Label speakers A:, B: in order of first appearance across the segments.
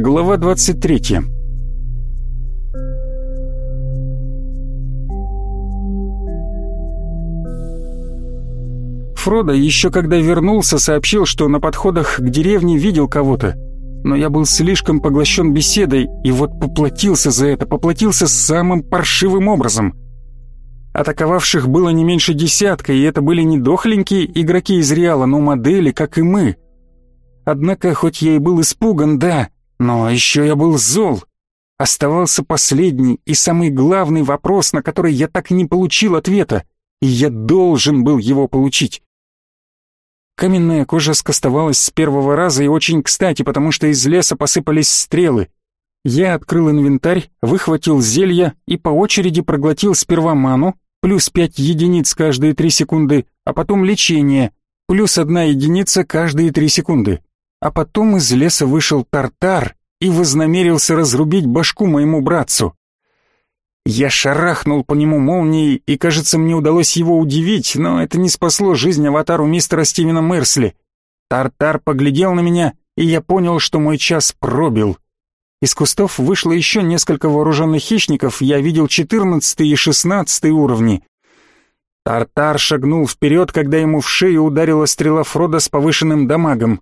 A: Глава 23 Фродо еще когда вернулся, сообщил, что на подходах к деревне видел кого-то. Но я был слишком поглощен беседой, и вот поплатился за это, поплатился самым паршивым образом. Атаковавших было не меньше десятка, и это были не дохленькие игроки из Реала, но модели, как и мы. Однако, хоть я и был испуган, да, но еще я был зол. Оставался последний и самый главный вопрос, на который я так и не получил ответа, и я должен был его получить. Каменная кожа скостовалась с первого раза и очень кстати, потому что из леса посыпались стрелы. Я открыл инвентарь, выхватил зелья и по очереди проглотил сперва ману, плюс пять единиц каждые три секунды, а потом лечение, плюс одна единица каждые три секунды. А потом из леса вышел Тартар и вознамерился разрубить башку моему братцу. Я шарахнул по нему молнией, и, кажется, мне удалось его удивить, но это не спасло жизнь аватару мистера Стивена Мерсли. Тартар поглядел на меня, и я понял, что мой час пробил. Из кустов вышло еще несколько вооруженных хищников, я видел четырнадцатый и шестнадцатый уровни. Тартар шагнул вперед, когда ему в шею ударила стрела Фрода с повышенным дамагом.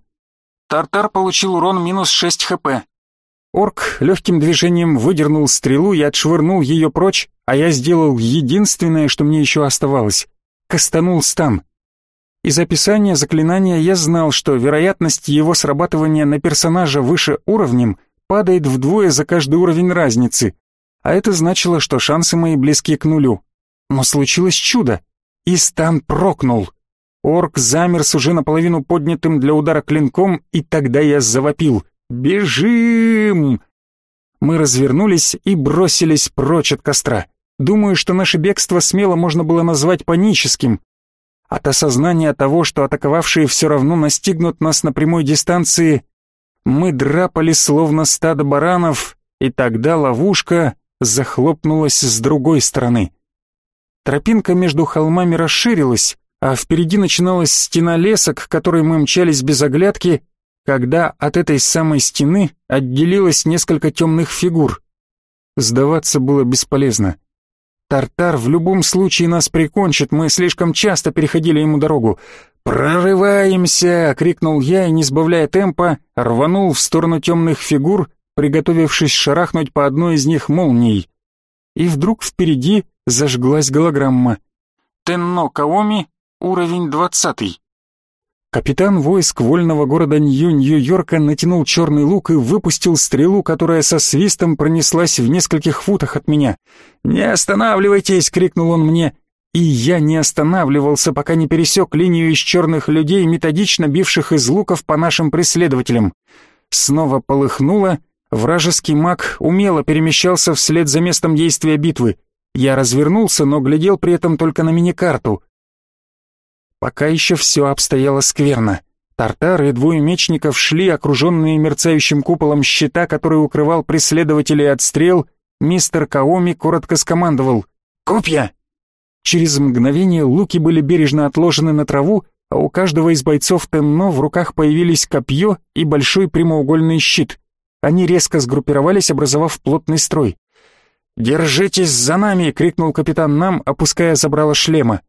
A: Тартар получил урон минус 6 хп. Орк легким движением выдернул стрелу и отшвырнул ее прочь, а я сделал единственное, что мне еще оставалось. Кастанул стан. Из описания заклинания я знал, что вероятность его срабатывания на персонажа выше уровнем падает вдвое за каждый уровень разницы, а это значило, что шансы мои близки к нулю. Но случилось чудо, и стан прокнул. Орк замер с уже наполовину поднятым для удара клинком, и тогда я завопил — «Бежим!» Мы развернулись и бросились прочь от костра. Думаю, что наше бегство смело можно было назвать паническим. От осознания того, что атаковавшие все равно настигнут нас на прямой дистанции, мы драпали словно стадо баранов, и тогда ловушка захлопнулась с другой стороны. Тропинка между холмами расширилась, а впереди начиналась стена леса, к которой мы мчались без оглядки, когда от этой самой стены отделилось несколько темных фигур. Сдаваться было бесполезно. Тартар в любом случае нас прикончит, мы слишком часто переходили ему дорогу. «Прорываемся!» — крикнул я и, не сбавляя темпа, рванул в сторону темных фигур, приготовившись шарахнуть по одной из них молнией. И вдруг впереди зажглась голограмма. «Тенно Каоми, уровень двадцатый». Капитан войск вольного города Нью-Нью-Йорка натянул черный лук и выпустил стрелу, которая со свистом пронеслась в нескольких футах от меня. «Не останавливайтесь!» — крикнул он мне. И я не останавливался, пока не пересек линию из черных людей, методично бивших из луков по нашим преследователям. Снова полыхнуло, вражеский маг умело перемещался вслед за местом действия битвы. Я развернулся, но глядел при этом только на миникарту — Пока еще все обстояло скверно. Тартары и двое мечников шли, окруженные мерцающим куполом щита, который укрывал преследователей от стрел. Мистер Каоми коротко скомандовал «Копья!». Через мгновение луки были бережно отложены на траву, а у каждого из бойцов Тенно в руках появились копье и большой прямоугольный щит. Они резко сгруппировались, образовав плотный строй. «Держитесь за нами!» — крикнул капитан нам, опуская забрало шлема.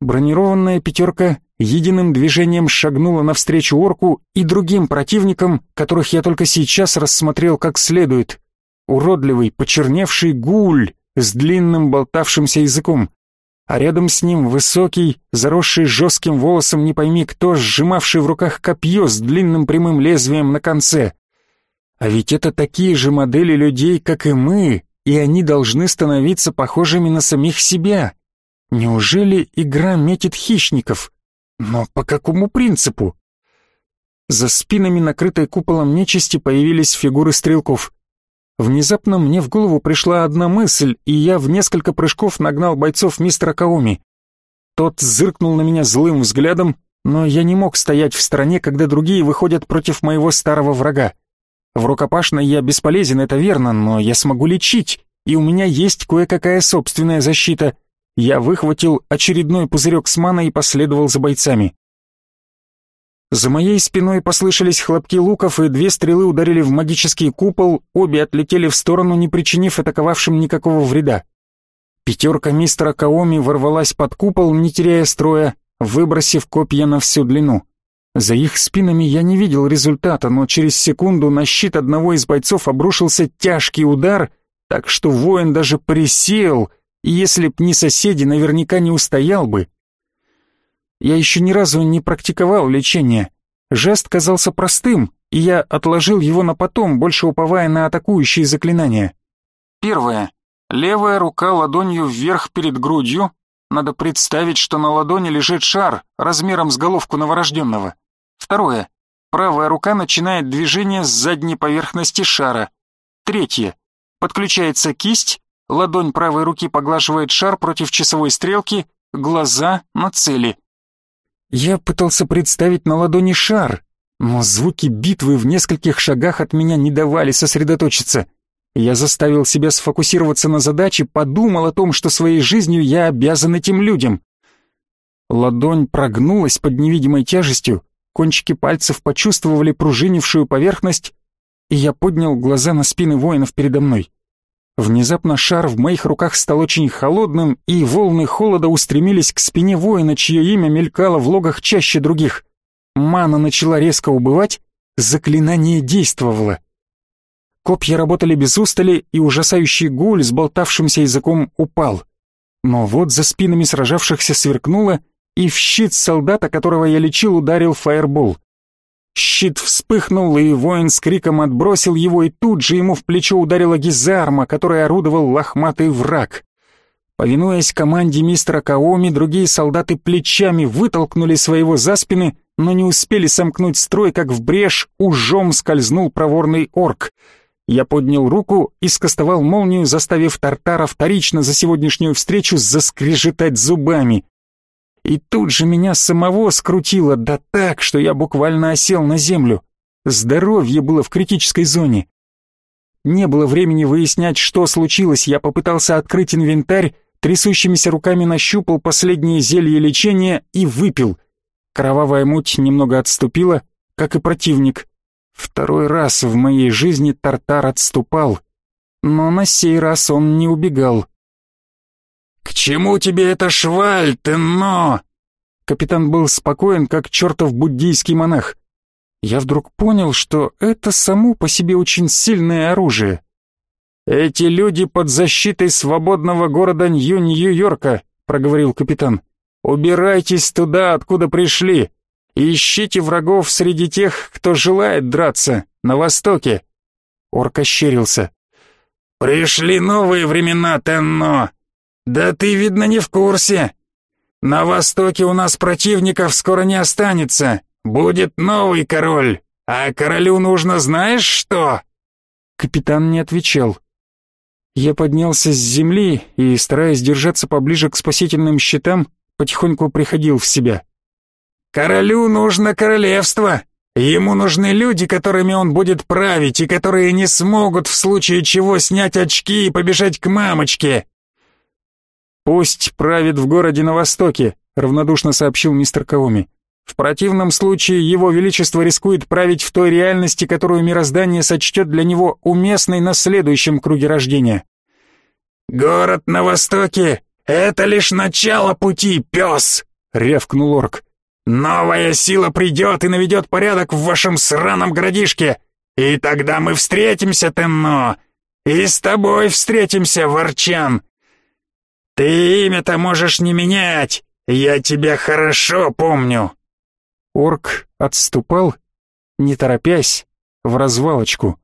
A: Бронированная пятерка единым движением шагнула навстречу орку и другим противникам, которых я только сейчас рассмотрел как следует. Уродливый, почерневший гуль с длинным болтавшимся языком, а рядом с ним высокий, заросший жестким волосом не пойми кто, сжимавший в руках копье с длинным прямым лезвием на конце. А ведь это такие же модели людей, как и мы, и они должны становиться похожими на самих себя. Неужели игра метит хищников? Но по какому принципу? За спинами, накрытой куполом нечисти, появились фигуры стрелков. Внезапно мне в голову пришла одна мысль, и я в несколько прыжков нагнал бойцов мистера Каоми. Тот зыркнул на меня злым взглядом, но я не мог стоять в стороне, когда другие выходят против моего старого врага. В рукопашной я бесполезен, это верно, но я смогу лечить, и у меня есть кое-какая собственная защита — я выхватил очередной пузырек с маной и последовал за бойцами. За моей спиной послышались хлопки луков, и две стрелы ударили в магический купол, обе отлетели в сторону, не причинив атаковавшим никакого вреда. Пятерка мистера Каоми ворвалась под купол, не теряя строя, выбросив копья на всю длину. За их спинами я не видел результата, но через секунду на щит одного из бойцов обрушился тяжкий удар, так что воин даже присел, и если б не соседи, наверняка не устоял бы. Я еще ни разу не практиковал лечение. Жест казался простым, и я отложил его на потом, больше уповая на атакующие заклинания. Первое. Левая рука ладонью вверх перед грудью. Надо представить, что на ладони лежит шар размером с головку новорожденного. Второе. Правая рука начинает движение с задней поверхности шара. Третье. Подключается кисть, ладонь правой руки поглаживает шар против часовой стрелки, глаза на цели. Я пытался представить на ладони шар, но звуки битвы в нескольких шагах от меня не давали сосредоточиться. Я заставил себя сфокусироваться на задаче, подумал о том, что своей жизнью я обязан этим людям. Ладонь прогнулась под невидимой тяжестью, кончики пальцев почувствовали пружинившую поверхность, и я поднял глаза на спины воинов передо мной. Внезапно шар в моих руках стал очень холодным, и волны холода устремились к спине воина, чье имя мелькало в логах чаще других. Мана начала резко убывать, заклинание действовало. Копья работали без устали, и ужасающий гуль с болтавшимся языком упал. Но вот за спинами сражавшихся сверкнуло, и в щит солдата, которого я лечил, ударил фаербол. Щит вспыхнул, и воин с криком отбросил его, и тут же ему в плечо ударила гизарма, которой орудовал лохматый враг. Повинуясь команде мистера Каоми, другие солдаты плечами вытолкнули своего за спины, но не успели сомкнуть строй, как в брешь ужом скользнул проворный орк. Я поднял руку и скостовал молнию, заставив Тартара вторично за сегодняшнюю встречу заскрежетать зубами. И тут же меня самого скрутило, да так, что я буквально осел на землю. Здоровье было в критической зоне. Не было времени выяснять, что случилось, я попытался открыть инвентарь, трясущимися руками нащупал последнее зелье лечения и выпил. Кровавая муть немного отступила, как и противник. Второй раз в моей жизни Тартар отступал, но на сей раз он не убегал. «К чему тебе эта шваль, ты но?» Капитан был спокоен, как чертов буддийский монах. Я вдруг понял, что это само по себе очень сильное оружие. «Эти люди под защитой свободного города Нью-Нью-Йорка», — проговорил капитан. «Убирайтесь туда, откуда пришли. ищите врагов среди тех, кто желает драться, на востоке». Орк ощерился. «Пришли новые времена, Тенно. «Да ты, видно, не в курсе. На востоке у нас противников скоро не останется. Будет новый король. А королю нужно знаешь что?» Капитан не отвечал. Я поднялся с земли и, стараясь держаться поближе к спасительным щитам, потихоньку приходил в себя. «Королю нужно королевство. Ему нужны люди, которыми он будет править, и которые не смогут в случае чего снять очки и побежать к мамочке. «Пусть правит в городе на востоке», — равнодушно сообщил мистер Каоми. «В противном случае его величество рискует править в той реальности, которую мироздание сочтет для него уместной на следующем круге рождения». «Город на востоке — это лишь начало пути, пес!» — рявкнул орк. «Новая сила придет и наведет порядок в вашем сраном городишке, и тогда мы встретимся, Тенно, и с тобой встретимся, Ворчан, «Ты имя-то можешь не менять! Я тебя хорошо помню!» Орк отступал, не торопясь, в развалочку.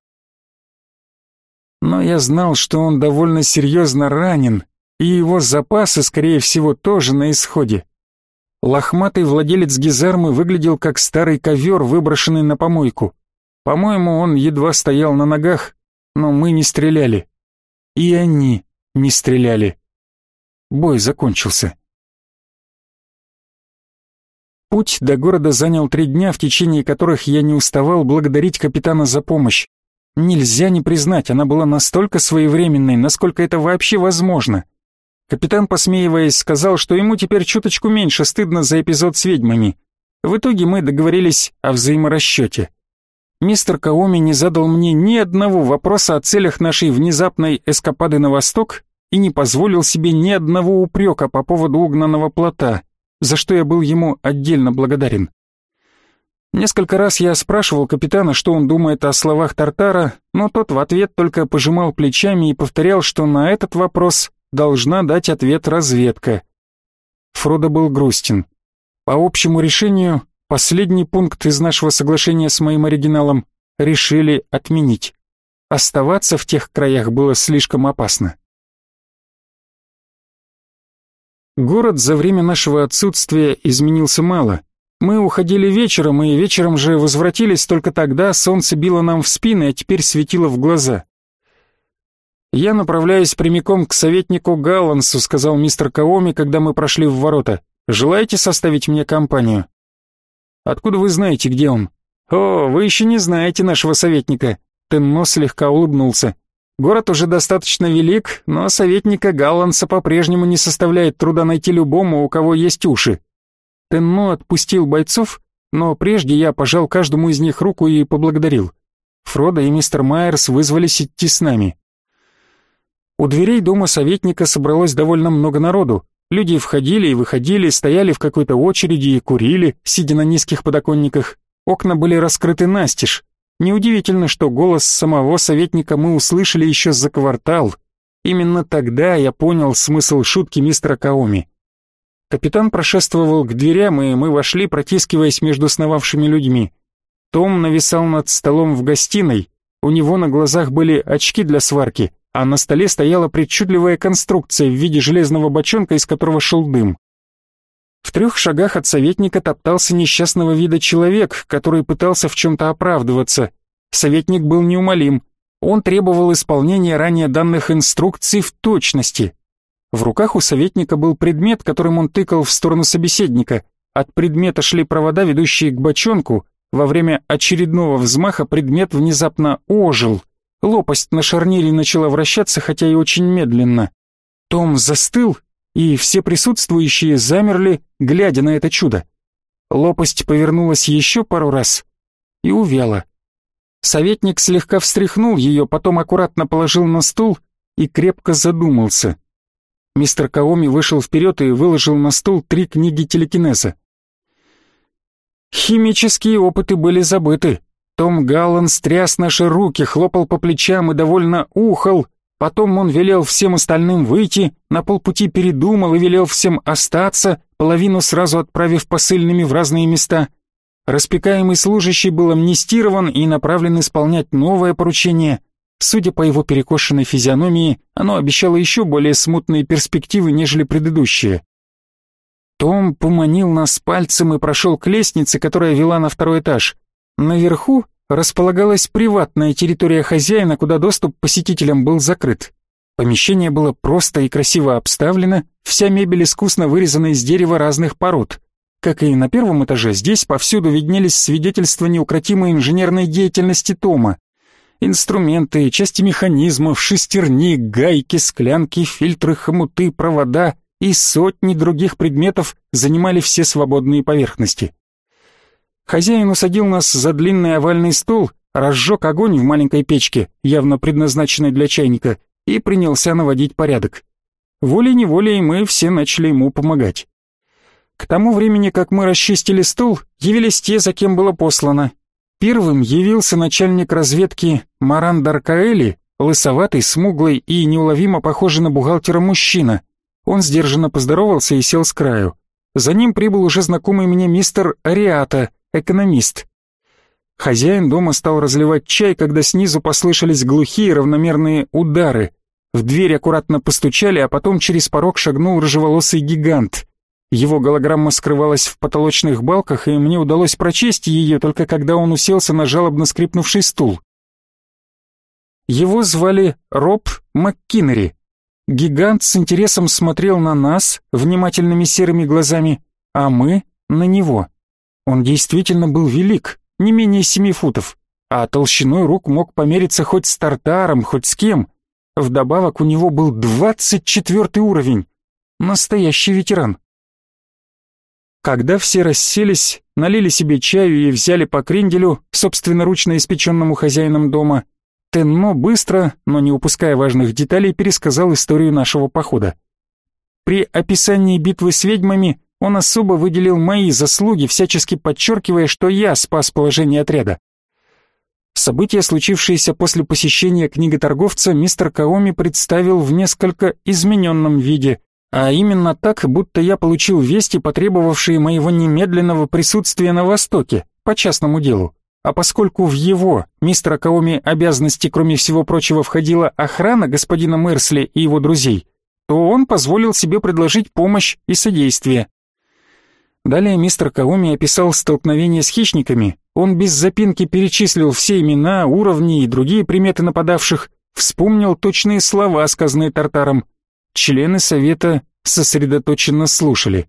A: Но я знал, что он довольно серьезно ранен, и его запасы, скорее всего, тоже на исходе. Лохматый владелец гизармы выглядел как старый ковер, выброшенный на помойку. По-моему, он едва стоял на ногах, но мы не стреляли. И они не стреляли. Бой закончился. Путь до города занял три дня, в течение которых я не уставал благодарить капитана за помощь. Нельзя не признать, она была настолько своевременной, насколько это вообще возможно. Капитан, посмеиваясь, сказал, что ему теперь чуточку меньше стыдно за эпизод с ведьмами. В итоге мы договорились о взаиморасчете. Мистер Каоми не задал мне ни одного вопроса о целях нашей внезапной эскапады на восток и не позволил себе ни одного упрека по поводу угнанного плота, за что я был ему отдельно благодарен. Несколько раз я спрашивал капитана, что он думает о словах Тартара, но тот в ответ только пожимал плечами и повторял, что на этот вопрос должна дать ответ разведка. Фродо был грустен. По общему решению, последний пункт из нашего соглашения с моим оригиналом решили отменить. Оставаться в тех краях было слишком опасно. Город за время нашего отсутствия изменился мало. Мы уходили вечером, и вечером же возвратились только тогда, солнце било нам в спины, а теперь светило в глаза. «Я направляюсь прямиком к советнику Галлансу», — сказал мистер Каоми, когда мы прошли в ворота. «Желаете составить мне компанию?» «Откуда вы знаете, где он?» «О, вы еще не знаете нашего советника», — Тенно слегка улыбнулся. «Город уже достаточно велик, но советника Галланса по-прежнему не составляет труда найти любому, у кого есть уши». Тенно отпустил бойцов, но прежде я пожал каждому из них руку и поблагодарил. Фродо и мистер Майерс вызвались идти с нами. У дверей дома советника собралось довольно много народу. Люди входили и выходили, стояли в какой-то очереди и курили, сидя на низких подоконниках. Окна были раскрыты настежь. Неудивительно, что голос самого советника мы услышали еще за квартал. Именно тогда я понял смысл шутки мистера Каоми. Капитан прошествовал к дверям, и мы вошли, протискиваясь между сновавшими людьми. Том нависал над столом в гостиной, у него на глазах были очки для сварки, а на столе стояла причудливая конструкция в виде железного бочонка, из которого шел дым. Трех шагах от советника топтался несчастного вида человек, который пытался в чем-то оправдываться. Советник был неумолим. Он требовал исполнения ранее данных инструкций в точности. В руках у советника был предмет, которым он тыкал в сторону собеседника. От предмета шли провода, ведущие к бочонку. Во время очередного взмаха предмет внезапно ожил — Лопасть на шарнире начала вращаться, хотя и очень медленно. Том застыл, и все присутствующие замерли, глядя на это чудо. Лопасть повернулась еще пару раз и увяла. Советник слегка встряхнул ее, потом аккуратно положил на стул и крепко задумался. Мистер Каоми вышел вперед и выложил на стол три книги телекинеза. Химические опыты были забыты, том Галлан стряс наши руки, хлопал по плечам и довольно ухал. Потом он велел всем остальным выйти, на полпути передумал и велел всем остаться, половину сразу отправив посыльными в разные места. Распекаемый служащий был амнистирован и направлен исполнять новое поручение. Судя по его перекошенной физиономии, оно обещало еще более смутные перспективы, нежели предыдущие. Том поманил нас пальцем и прошел к лестнице, которая вела на второй этаж. Наверху располагалась приватная территория хозяина, куда доступ посетителям был закрыт. Помещение было просто и красиво обставлено, вся мебель искусно вырезана из дерева разных пород. Как и на первом этаже, здесь повсюду виднелись свидетельства неукротимой инженерной деятельности Тома. Инструменты, части механизмов, шестерни, гайки, склянки, фильтры, хомуты, провода и сотни других предметов занимали все свободные поверхности. Хозяин усадил нас за длинный овальный стол, разжег огонь в маленькой печке, явно предназначенной для чайника, и принялся наводить порядок. Волей-неволей мы все начали ему помогать. К тому времени, как мы расчистили стол, явились те, за кем было послано. Первым явился начальник разведки Маран Даркаэли, лысоватый, смуглый и неуловимо похожий на бухгалтера мужчина. Он сдержанно поздоровался и сел с краю. За ним прибыл уже знакомый мне мистер Ариата, экономист. Хозяин дома стал разливать чай, когда снизу послышались глухие равномерные удары. В дверь аккуратно постучали, а потом через порог шагнул рыжеволосый гигант. Его голограмма скрывалась в потолочных балках, и мне удалось прочесть ее только когда он уселся на жалобно скрипнувший стул. Его звали Роб МакКиннери. Гигант с интересом смотрел на нас внимательными серыми глазами, а мы — на него. Он действительно был велик, не менее семи футов, а толщиной рук мог помериться хоть с Тартаром, хоть с кем. Вдобавок у него был двадцать четвертый уровень. Настоящий ветеран. Когда все расселись, налили себе чаю и взяли по кренделю, собственноручно испеченному хозяином дома, Тенно быстро, но не упуская важных деталей, пересказал историю нашего похода. При описании битвы с ведьмами он особо выделил мои заслуги, всячески подчеркивая, что я спас положение отряда. События, случившиеся после посещения книготорговца, мистер Каоми представил в несколько измененном виде, а именно так, будто я получил вести, потребовавшие моего немедленного присутствия на Востоке, по частному делу. А поскольку в его, мистера Каоми, обязанности, кроме всего прочего, входила охрана господина Мерсли и его друзей, то он позволил себе предложить помощь и содействие. Далее мистер Каоми описал столкновение с хищниками, он без запинки перечислил все имена, уровни и другие приметы нападавших, вспомнил точные слова, сказанные Тартаром. Члены совета сосредоточенно слушали.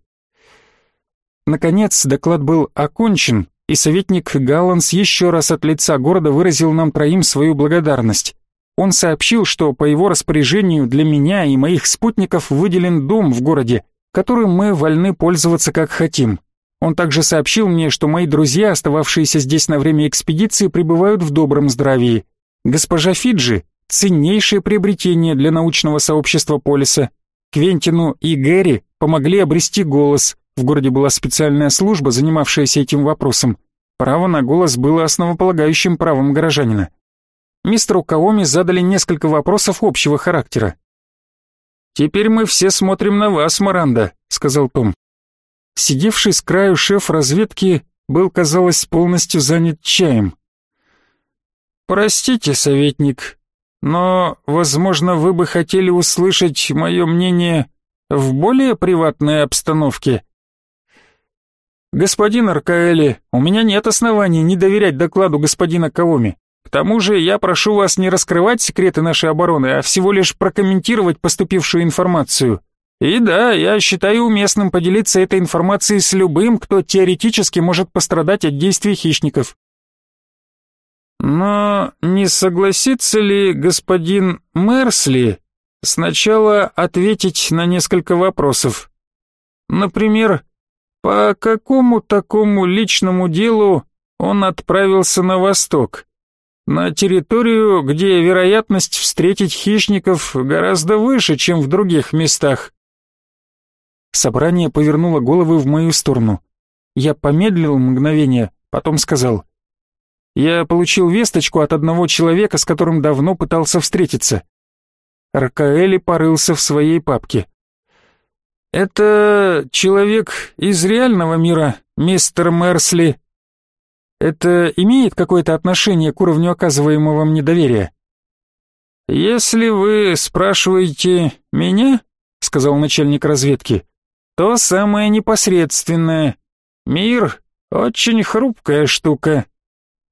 A: Наконец доклад был окончен, и советник Галланс еще раз от лица города выразил нам троим свою благодарность. Он сообщил, что по его распоряжению для меня и моих спутников выделен дом в городе, которым мы вольны пользоваться как хотим. Он также сообщил мне, что мои друзья, остававшиеся здесь на время экспедиции, пребывают в добром здравии. Госпожа Фиджи — ценнейшее приобретение для научного сообщества Полиса. Квентину и Гэри помогли обрести голос, в городе была специальная служба, занимавшаяся этим вопросом. Право на голос было основополагающим правом горожанина. Мистеру Каоми задали несколько вопросов общего характера. «Теперь мы все смотрим на вас, Маранда», — сказал Том. Сидевший с краю шеф разведки был, казалось, полностью занят чаем. «Простите, советник, но, возможно, вы бы хотели услышать мое мнение в более приватной обстановке?» «Господин Аркаэли, у меня нет оснований не доверять докладу господина Каоми. К тому же я прошу вас не раскрывать секреты нашей обороны, а всего лишь прокомментировать поступившую информацию. И да, я считаю уместным поделиться этой информацией с любым, кто теоретически может пострадать от действий хищников». «Но не согласится ли господин Мерсли сначала ответить на несколько вопросов? Например, по какому такому личному делу он отправился на восток? На территорию, где вероятность встретить хищников гораздо выше, чем в других местах. Собрание повернуло головы в мою сторону. Я помедлил мгновение, потом сказал. Я получил весточку от одного человека, с которым давно пытался встретиться. Ракаэли порылся в своей папке. «Это человек из реального мира, мистер Мерсли. Это имеет какое-то отношение к уровню оказываемого мне доверия?» «Если вы спрашиваете меня, — сказал начальник разведки, — то самое непосредственное. Мир — очень хрупкая штука,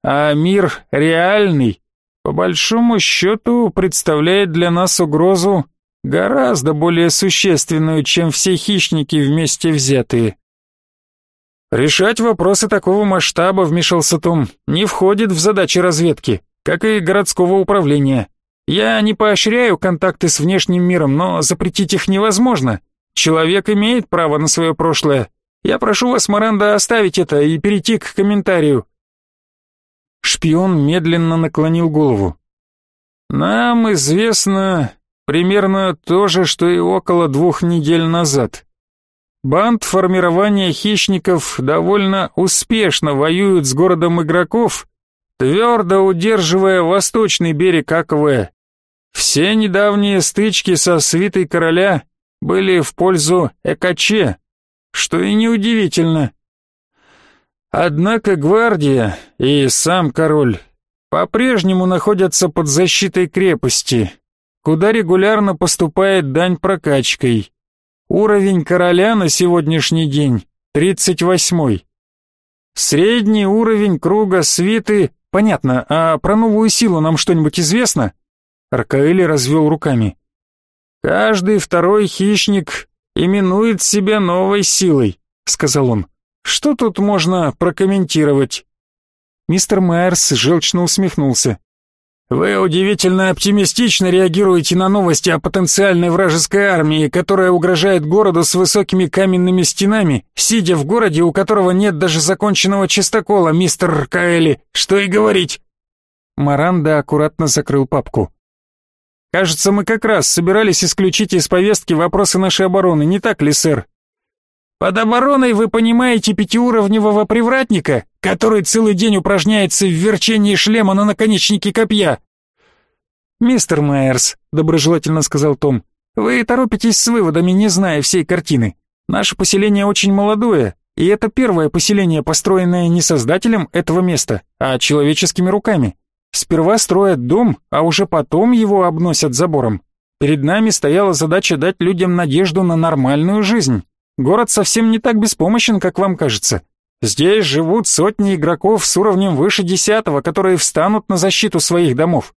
A: а мир реальный, по большому счету, представляет для нас угрозу гораздо более существенную, чем все хищники вместе взятые. Решать вопросы такого масштаба, вмешался Том, не входит в задачи разведки, как и городского управления. Я не поощряю контакты с внешним миром, но запретить их невозможно. Человек имеет право на свое прошлое. Я прошу вас, Маранда, оставить это и перейти к комментарию. Шпион медленно наклонил голову. Нам известно Примерно то же, что и около двух недель назад. Банд формирования хищников довольно успешно воюют с городом игроков, твердо удерживая восточный берег АКВ. Все недавние стычки со свитой короля были в пользу Экаче, что и неудивительно. Однако гвардия и сам король по-прежнему находятся под защитой крепости, куда регулярно поступает дань прокачкой. Уровень короля на сегодняшний день 38-й. Средний уровень круга свиты... Понятно, а про новую силу нам что-нибудь известно? Аркаэли развел руками. Каждый второй хищник именует себя новой силой, сказал он. Что тут можно прокомментировать? Мистер Майерс желчно усмехнулся. Вы удивительно оптимистично реагируете на новости о потенциальной вражеской армии, которая угрожает городу с высокими каменными стенами, сидя в городе, у которого нет даже законченного чистокола, мистер Каэли. Что и говорить. Маранда аккуратно закрыл папку. Кажется, мы как раз собирались исключить из повестки вопросы нашей обороны, не так ли, сэр? Под обороной вы понимаете пятиуровневого привратника, который целый день упражняется в верчении шлема на наконечнике копья. Мистер Майерс, доброжелательно сказал Том, вы торопитесь с выводами, не зная всей картины. Наше поселение очень молодое, и это первое поселение, построенное не создателем этого места, а человеческими руками. Сперва строят дом, а уже потом его обносят забором. Перед нами стояла задача дать людям надежду на нормальную жизнь. Город совсем не так беспомощен, как вам кажется. Здесь живут сотни игроков с уровнем выше десятого, которые встанут на защиту своих домов.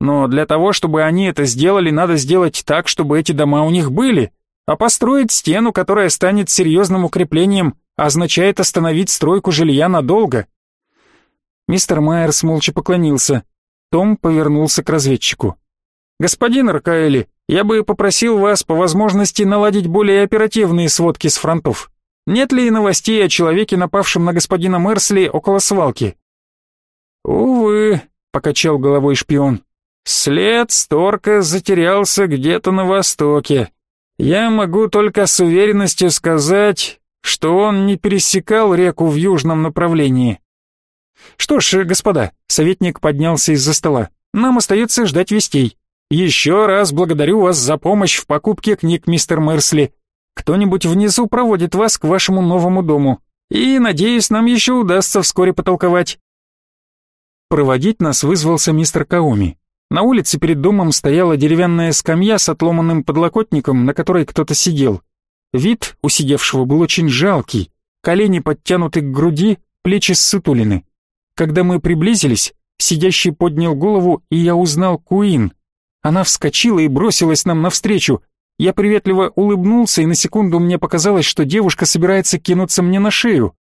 A: Но для того, чтобы они это сделали, надо сделать так, чтобы эти дома у них были. А построить стену, которая станет серьезным укреплением, означает остановить стройку жилья надолго. Мистер Майерс молча поклонился. Том повернулся к разведчику. «Господин Ракаэли, я бы попросил вас по возможности наладить более оперативные сводки с фронтов. Нет ли новостей о человеке, напавшем на господина Мерсли около свалки?» «Увы», — покачал головой шпион. «След Сторка затерялся где-то на востоке. Я могу только с уверенностью сказать, что он не пересекал реку в южном направлении». «Что ж, господа», — советник поднялся из-за стола, — «нам остается ждать вестей. Еще раз благодарю вас за помощь в покупке книг, мистер Мерсли. Кто-нибудь внизу проводит вас к вашему новому дому. И, надеюсь, нам еще удастся вскоре потолковать. Проводить нас вызвался мистер Каоми. На улице перед домом стояла деревянная скамья с отломанным подлокотником, на которой кто-то сидел. Вид у сидевшего был очень жалкий, колени подтянуты к груди, плечи ссутулины. Когда мы приблизились, сидящий поднял голову, и я узнал Куин — она вскочила и бросилась нам навстречу. Я приветливо улыбнулся, и на секунду мне показалось, что девушка собирается кинуться мне на шею.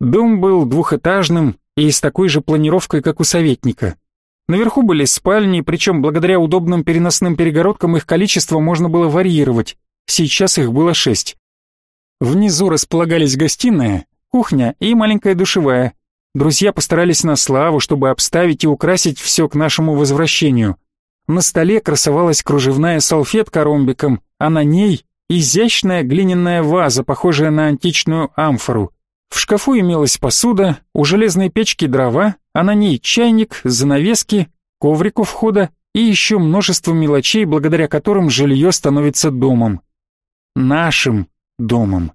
A: Дом был двухэтажным и с такой же планировкой, как у советника. Наверху были спальни, причем благодаря удобным переносным перегородкам их количество можно было варьировать. Сейчас их было шесть. Внизу располагались гостиная, кухня и маленькая душевая. Друзья постарались на славу, чтобы обставить и украсить все к нашему возвращению. На столе красовалась кружевная салфетка ромбиком, а на ней изящная глиняная ваза, похожая на античную амфору. В шкафу имелась посуда, у железной печки дрова, а на ней чайник, занавески, коврик у входа и еще множество мелочей, благодаря которым жилье становится домом. Нашим домом.